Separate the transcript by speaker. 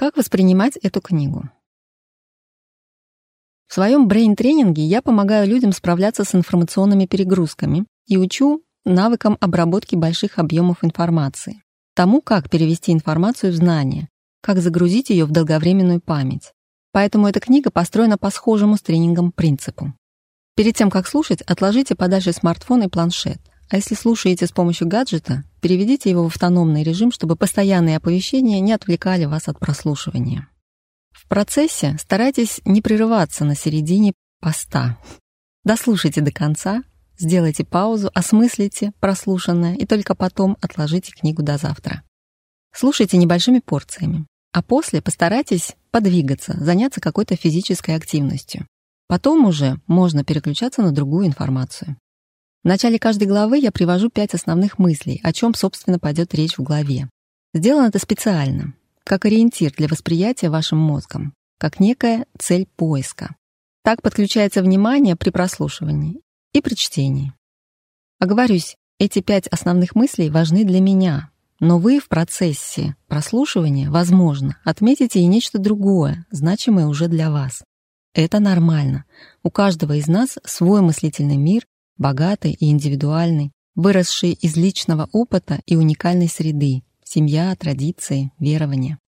Speaker 1: Как воспринимать эту книгу? В своем брейн-тренинге я помогаю людям справляться с информационными перегрузками и учу навыкам обработки больших объемов информации, тому, как перевести информацию в знания, как загрузить ее в долговременную память. Поэтому эта книга построена по схожему с тренингом принципу. Перед тем, как слушать, отложите подальше смартфон и планшет. А если слушаете с помощью гаджета, переведите его в автономный режим, чтобы постоянные оповещения не отвлекали вас от прослушивания. В процессе старайтесь не прерываться на середине поста. Дослушайте до конца, сделайте паузу, осмыслите прослушанное и только потом отложите книгу до завтра. Слушайте небольшими порциями, а после постарайтесь подвигаться, заняться какой-то физической активностью. Потом уже можно переключаться на другую информацию. В начале каждой главы я привожу пять основных мыслей, о чем, собственно, пойдет речь в главе. Сделано это специально, как ориентир для восприятия вашим мозгом, как некая цель поиска. Так подключается внимание при прослушивании и при чтении. Оговорюсь, эти пять основных мыслей важны для меня, но вы в процессе прослушивания, возможно, отметите и нечто другое, значимое уже для вас. Это нормально. У каждого из нас свой мыслительный мир, богатый и индивидуальный, выросший из личного опыта и уникальной среды, семья, традиции, верования.